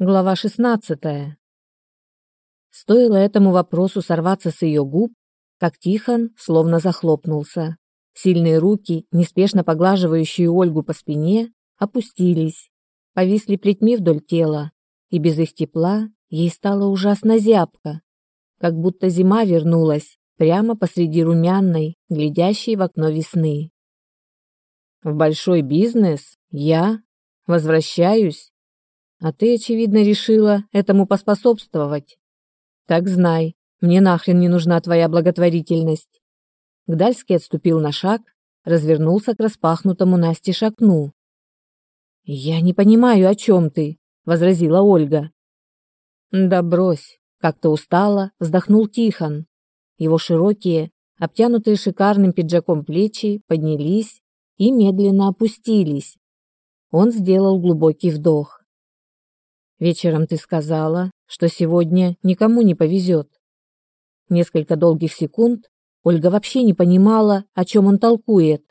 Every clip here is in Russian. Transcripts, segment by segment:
Глава 16. Стоило этому вопросу сорваться с ее губ, как Тихон словно захлопнулся. Сильные руки, неспешно поглаживающие Ольгу по спине, опустились, повисли плетьми вдоль тела, и без их тепла ей стало ужасно зябко, как будто зима вернулась прямо посреди румяной, глядящей в окно весны. В большой бизнес я возвращаюсь а ты, очевидно, решила этому поспособствовать. Так знай, мне нахрен не нужна твоя благотворительность. Гдальский отступил на шаг, развернулся к распахнутому Насте окну. «Я не понимаю, о чем ты», — возразила Ольга. «Да брось», — как-то устало вздохнул Тихон. Его широкие, обтянутые шикарным пиджаком плечи поднялись и медленно опустились. Он сделал глубокий вдох. Вечером ты сказала, что сегодня никому не повезет. Несколько долгих секунд Ольга вообще не понимала, о чем он толкует,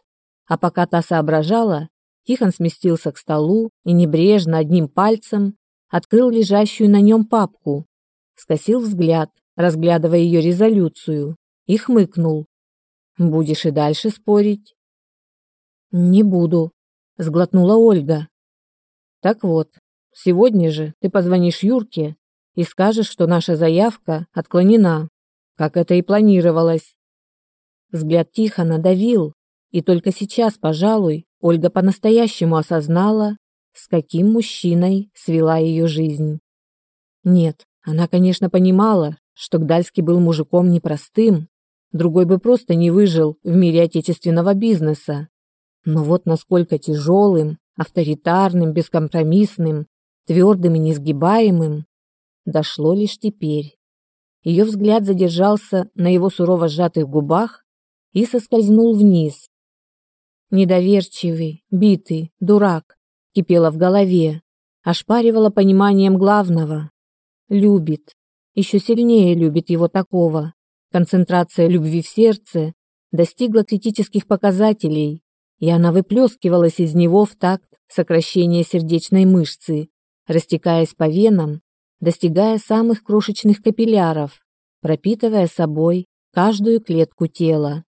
а пока та соображала, Тихон сместился к столу и небрежно одним пальцем открыл лежащую на нем папку, скосил взгляд, разглядывая ее резолюцию, и хмыкнул. «Будешь и дальше спорить?» «Не буду», — сглотнула Ольга. «Так вот, Сегодня же ты позвонишь Юрке и скажешь, что наша заявка отклонена, как это и планировалось. Взгляд тихо надавил, и только сейчас, пожалуй, Ольга по-настоящему осознала, с каким мужчиной свела ее жизнь. Нет, она, конечно, понимала, что Гдальский был мужиком непростым, другой бы просто не выжил в мире отечественного бизнеса. Но вот насколько тяжелым, авторитарным, бескомпромиссным твердым и несгибаемым, дошло лишь теперь. Ее взгляд задержался на его сурово сжатых губах и соскользнул вниз. Недоверчивый, битый, дурак, кипело в голове, ошпаривало пониманием главного. Любит, еще сильнее любит его такого. Концентрация любви в сердце достигла критических показателей, и она выплескивалась из него в такт сокращения сердечной мышцы, растекаясь по венам, достигая самых крошечных капилляров, пропитывая собой каждую клетку тела.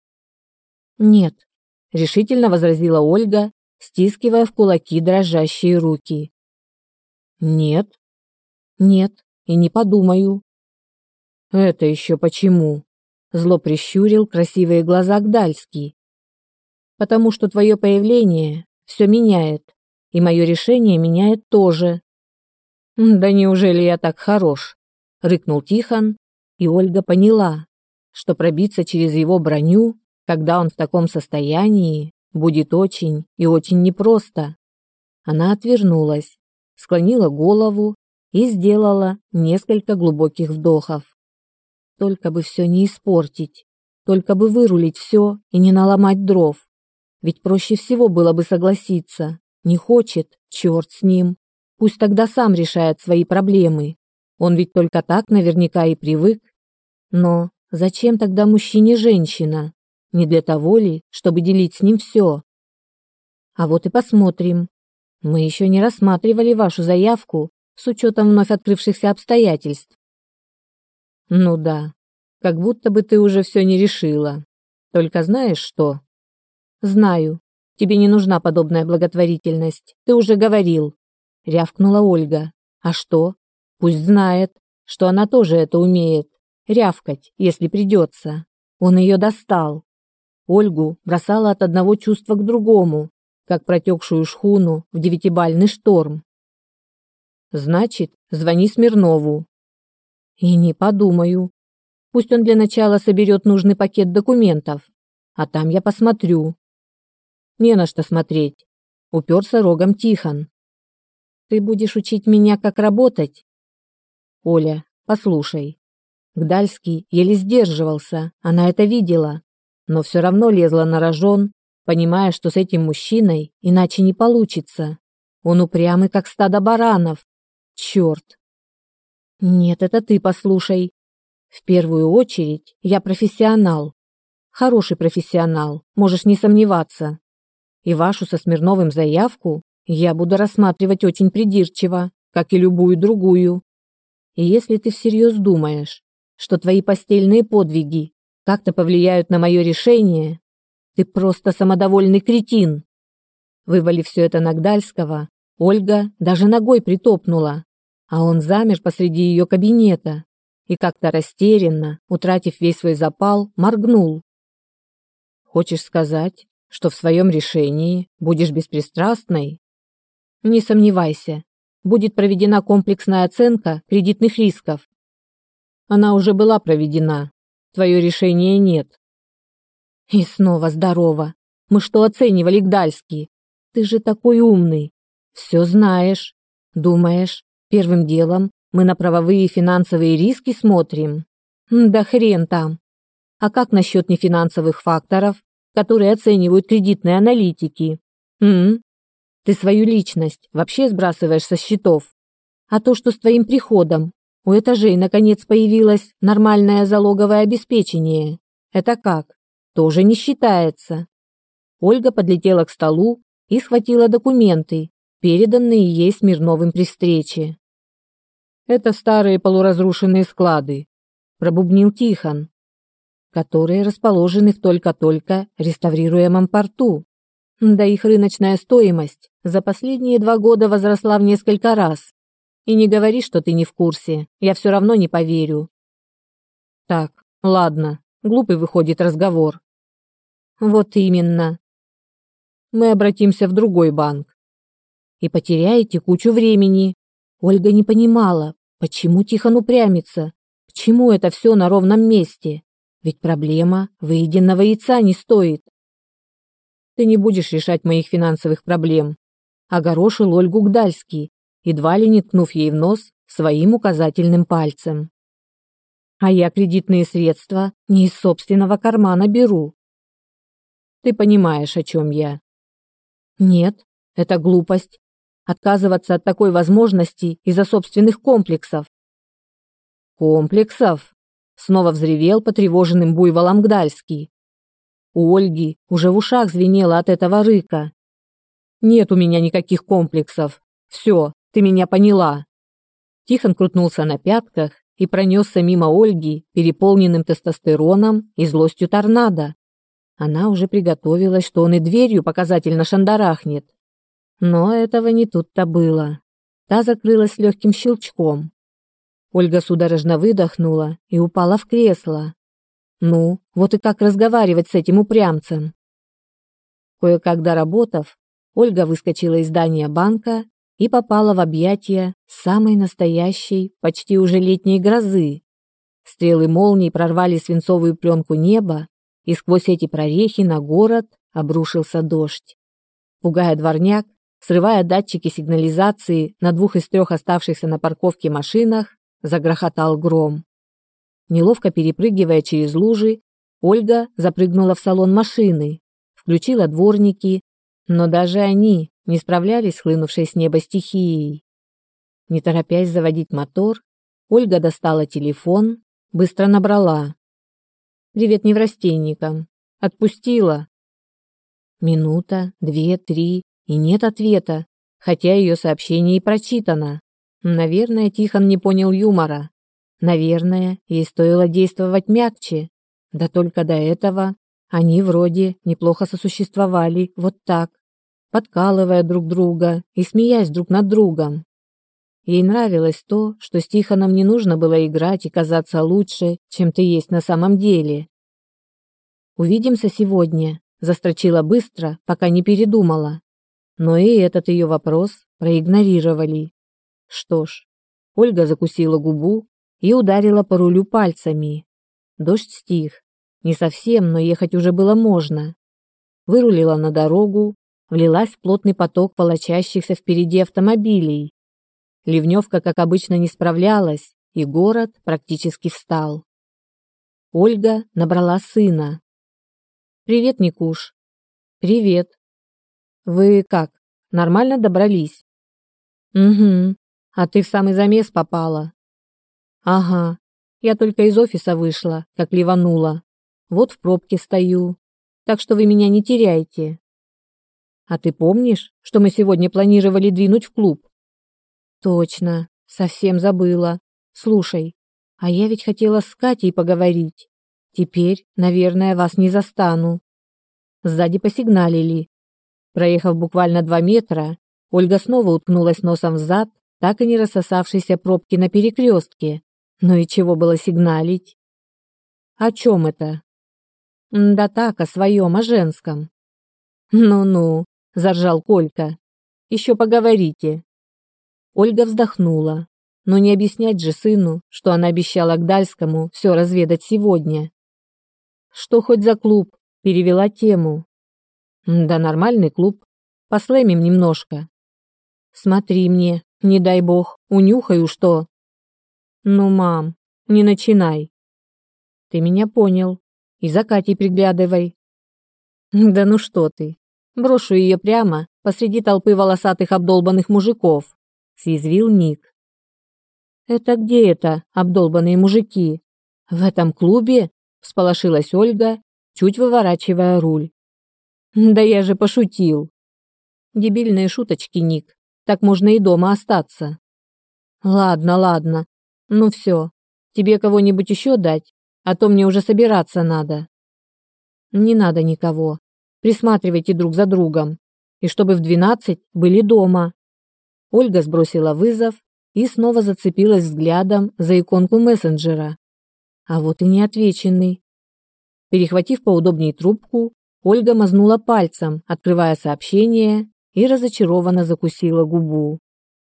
«Нет», — решительно возразила Ольга, стискивая в кулаки дрожащие руки. «Нет?» «Нет, и не подумаю». «Это еще почему?» — зло прищурил красивые глаза Гдальский. «Потому что твое появление все меняет, и мое решение меняет тоже», «Да неужели я так хорош?» — рыкнул Тихон, и Ольга поняла, что пробиться через его броню, когда он в таком состоянии, будет очень и очень непросто. Она отвернулась, склонила голову и сделала несколько глубоких вдохов. Только бы все не испортить, только бы вырулить все и не наломать дров. Ведь проще всего было бы согласиться. Не хочет, черт с ним. Пусть тогда сам решает свои проблемы. Он ведь только так наверняка и привык. Но зачем тогда мужчине женщина? Не для того ли, чтобы делить с ним все? А вот и посмотрим. Мы еще не рассматривали вашу заявку с учетом вновь открывшихся обстоятельств. Ну да, как будто бы ты уже все не решила. Только знаешь что? Знаю. Тебе не нужна подобная благотворительность. Ты уже говорил рявкнула Ольга. А что? Пусть знает, что она тоже это умеет. Рявкать, если придется. Он ее достал. Ольгу бросала от одного чувства к другому, как протекшую шхуну в девятибальный шторм. Значит, звони Смирнову. И не подумаю. Пусть он для начала соберет нужный пакет документов, а там я посмотрю. Не на что смотреть. Уперся рогом Тихон. Ты будешь учить меня, как работать? Оля, послушай. Гдальский еле сдерживался, она это видела, но все равно лезла на рожон, понимая, что с этим мужчиной иначе не получится. Он упрямый, как стадо баранов. Черт! Нет, это ты послушай. В первую очередь, я профессионал. Хороший профессионал, можешь не сомневаться. И вашу со Смирновым заявку я буду рассматривать очень придирчиво, как и любую другую. И если ты всерьез думаешь, что твои постельные подвиги как-то повлияют на мое решение, ты просто самодовольный кретин. Вывалив все это на Гдальского, Ольга даже ногой притопнула, а он замер посреди ее кабинета и как-то растерянно, утратив весь свой запал, моргнул. «Хочешь сказать, что в своем решении будешь беспристрастной?» «Не сомневайся, будет проведена комплексная оценка кредитных рисков. Она уже была проведена. Твое решение нет. И снова здорово. Мы что оценивали Гдальский? Ты же такой умный. Все знаешь. Думаешь, первым делом мы на правовые и финансовые риски смотрим? Да хрен там. А как насчет нефинансовых факторов, которые оценивают кредитные аналитики? М? Ты свою личность вообще сбрасываешь со счетов. А то, что с твоим приходом у этажей наконец появилось нормальное залоговое обеспечение, это как? Тоже не считается. Ольга подлетела к столу и схватила документы, переданные ей Смирновым при встрече. «Это старые полуразрушенные склады», – пробубнил Тихон, которые расположены в только-только реставрируемом порту. Да их рыночная стоимость за последние два года возросла в несколько раз. И не говори, что ты не в курсе, я все равно не поверю. Так, ладно, глупый выходит разговор. Вот именно. Мы обратимся в другой банк. И потеряете кучу времени. Ольга не понимала, почему Тихон упрямится, к чему это все на ровном месте. Ведь проблема выеденного яйца не стоит. Ты не будешь решать моих финансовых проблем. Огорошил Ольгу Гдальский, едва ли не ткнув ей в нос своим указательным пальцем. А я кредитные средства не из собственного кармана беру. Ты понимаешь, о чем я? Нет, это глупость. Отказываться от такой возможности из-за собственных комплексов. Комплексов? Снова взревел потревоженным буйволом Гдальский. У Ольги уже в ушах звенело от этого рыка. «Нет у меня никаких комплексов. Все, ты меня поняла». Тихон крутнулся на пятках и пронесся мимо Ольги, переполненным тестостероном и злостью торнадо. Она уже приготовилась, что он и дверью показательно шандарахнет. Но этого не тут-то было. Та закрылась легким щелчком. Ольга судорожно выдохнула и упала в кресло. Ну, вот и как разговаривать с этим упрямцем? Кое-как доработав, Ольга выскочила из здания банка и попала в объятия самой настоящей, почти уже летней грозы. Стрелы молний прорвали свинцовую пленку неба, и сквозь эти прорехи на город обрушился дождь. Пугая дворняк, срывая датчики сигнализации на двух из трех оставшихся на парковке машинах, загрохотал гром. Неловко перепрыгивая через лужи, Ольга запрыгнула в салон машины, включила дворники, но даже они не справлялись с хлынувшей с неба стихией. Не торопясь заводить мотор, Ольга достала телефон, быстро набрала. «Привет неврастенникам. Отпустила». Минута, две, три, и нет ответа, хотя ее сообщение и прочитано. Наверное, Тихон не понял юмора. Наверное, ей стоило действовать мягче. Да только до этого они вроде неплохо сосуществовали вот так, подкалывая друг друга и смеясь друг над другом. Ей нравилось то, что с Тихоном не нужно было играть и казаться лучше, чем ты есть на самом деле. «Увидимся сегодня», – застрочила быстро, пока не передумала. Но и этот ее вопрос проигнорировали. Что ж, Ольга закусила губу и ударила по рулю пальцами. Дождь стих. Не совсем, но ехать уже было можно. Вырулила на дорогу, влилась в плотный поток волочащихся впереди автомобилей. Ливневка, как обычно, не справлялась, и город практически встал. Ольга набрала сына. «Привет, Никуш». «Привет. Вы как, нормально добрались?» «Угу. А ты в самый замес попала. Ага. Я только из офиса вышла, как ливанула. Вот в пробке стою. Так что вы меня не теряйте. А ты помнишь, что мы сегодня планировали двинуть в клуб? Точно, совсем забыла. Слушай, а я ведь хотела с Катей поговорить. Теперь, наверное, вас не застану. Сзади посигналили. Проехав буквально два метра, Ольга снова уткнулась носом в зад, так и не рассосавшейся пробки на перекрестке. Ну и чего было сигналить? О чем это? Да так, о своем, о женском. Ну-ну, заржал Колька. Еще поговорите. Ольга вздохнула. Но не объяснять же сыну, что она обещала Гдальскому все разведать сегодня. Что хоть за клуб? Перевела тему. Да нормальный клуб. Послэмим немножко. Смотри мне, не дай бог, унюхаю что. Ну, мам, не начинай. Ты меня понял. И за Катей приглядывай. Да ну что ты. Брошу ее прямо посреди толпы волосатых обдолбанных мужиков, съязвил Ник. Это где это, обдолбанные мужики? В этом клубе? Всполошилась Ольга, чуть выворачивая руль. Да я же пошутил. Дебильные шуточки, Ник. Так можно и дома остаться. Ладно, ладно. Ну все. Тебе кого-нибудь еще дать? А то мне уже собираться надо. Не надо никого. Присматривайте друг за другом. И чтобы в двенадцать были дома. Ольга сбросила вызов и снова зацепилась взглядом за иконку мессенджера. А вот и неотвеченный. Перехватив поудобнее трубку, Ольга мазнула пальцем, открывая сообщение, и разочарованно закусила губу.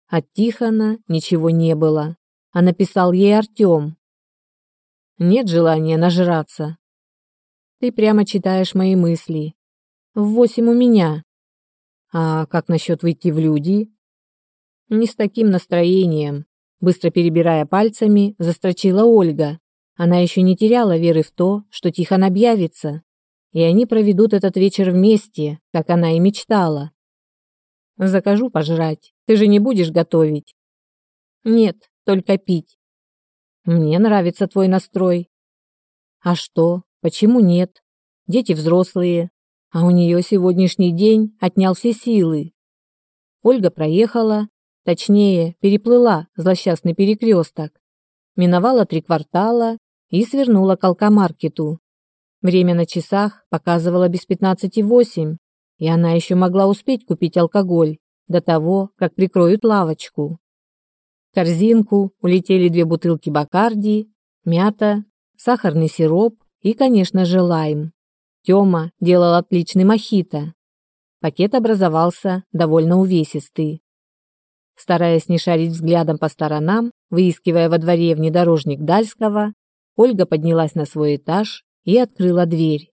От Тихона ничего не было, а написал ей Артем. Нет желания нажраться. Ты прямо читаешь мои мысли. В восемь у меня. А как насчет выйти в люди? Не с таким настроением. Быстро перебирая пальцами, застрочила Ольга. Она еще не теряла веры в то, что Тихон объявится, и они проведут этот вечер вместе, как она и мечтала. Закажу пожрать. Ты же не будешь готовить? Нет, только пить. Мне нравится твой настрой. А что? Почему нет? Дети взрослые, а у нее сегодняшний день отнял все силы. Ольга проехала, точнее, переплыла злосчастный перекресток, миновала три квартала и свернула к алкомаркету. Время на часах показывало без пятнадцати восемь, и она еще могла успеть купить алкоголь до того, как прикроют лавочку. В корзинку улетели две бутылки Бакарди, мята, сахарный сироп и, конечно же, лайм. Тёма делал отличный мохито. Пакет образовался довольно увесистый. Стараясь не шарить взглядом по сторонам, выискивая во дворе внедорожник Дальского, Ольга поднялась на свой этаж и открыла дверь.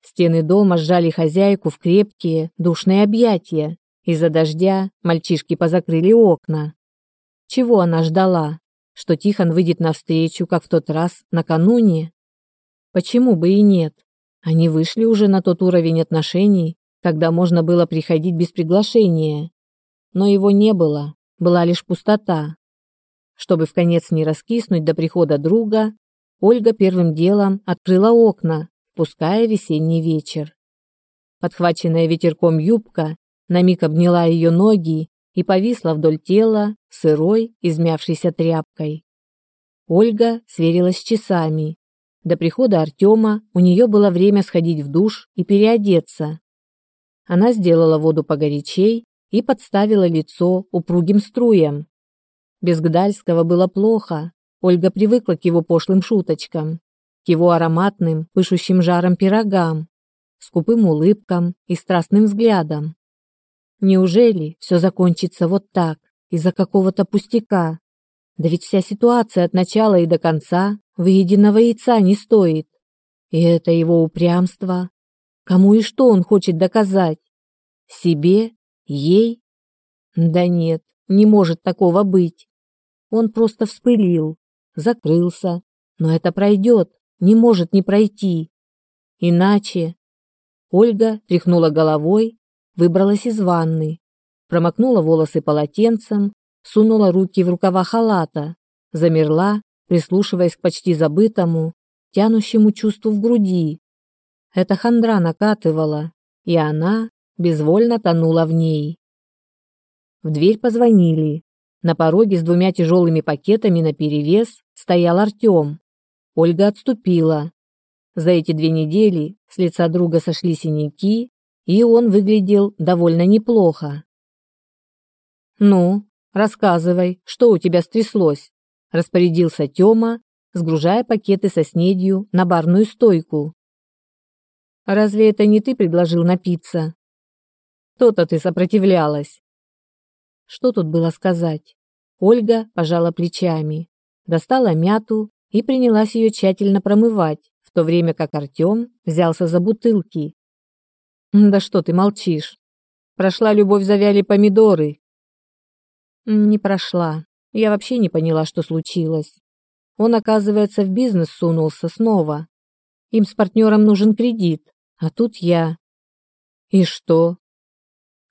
Стены дома сжали хозяйку в крепкие, душные объятия. Из-за дождя мальчишки позакрыли окна. Чего она ждала? Что Тихон выйдет навстречу, как в тот раз, накануне? Почему бы и нет? Они вышли уже на тот уровень отношений, когда можно было приходить без приглашения. Но его не было, была лишь пустота. Чтобы в конец не раскиснуть до прихода друга, Ольга первым делом открыла окна, пуская весенний вечер. Подхваченная ветерком юбка на миг обняла ее ноги и повисла вдоль тела сырой, измявшейся тряпкой. Ольга сверилась с часами. До прихода Артема у нее было время сходить в душ и переодеться. Она сделала воду погорячей и подставила лицо упругим струям. Без Гдальского было плохо, Ольга привыкла к его пошлым шуточкам, к его ароматным, пышущим жаром пирогам, скупым улыбкам и страстным взглядам. Неужели все закончится вот так, из-за какого-то пустяка? Да ведь вся ситуация от начала и до конца выеденного яйца не стоит. И это его упрямство. Кому и что он хочет доказать? Себе? Ей? Да нет, не может такого быть. Он просто вспылил, закрылся, но это пройдет, не может не пройти. Иначе... Ольга тряхнула головой, выбралась из ванны, промокнула волосы полотенцем, сунула руки в рукава халата, замерла, прислушиваясь к почти забытому, тянущему чувству в груди. Эта хандра накатывала, и она безвольно тонула в ней. В дверь позвонили. На пороге с двумя тяжелыми пакетами наперевес стоял Артем. Ольга отступила. За эти две недели с лица друга сошли синяки, и он выглядел довольно неплохо. «Ну, рассказывай, что у тебя стряслось?» – распорядился Тёма, сгружая пакеты со снедью на барную стойку. «Разве это не ты предложил напиться?» «То-то ты сопротивлялась». Что тут было сказать? Ольга пожала плечами, достала мяту и принялась ее тщательно промывать, в то время как Артем взялся за бутылки. «Да что ты молчишь? Прошла любовь, завяли помидоры, не прошла. Я вообще не поняла, что случилось. Он, оказывается, в бизнес сунулся снова. Им с партнером нужен кредит, а тут я. И что?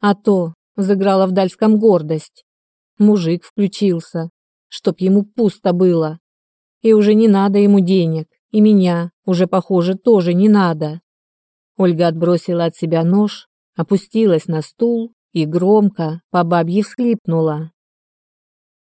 А то, взыграла в Дальском гордость. Мужик включился, чтоб ему пусто было. И уже не надо ему денег, и меня, уже, похоже, тоже не надо. Ольга отбросила от себя нож, опустилась на стул и громко по бабье всхлипнула.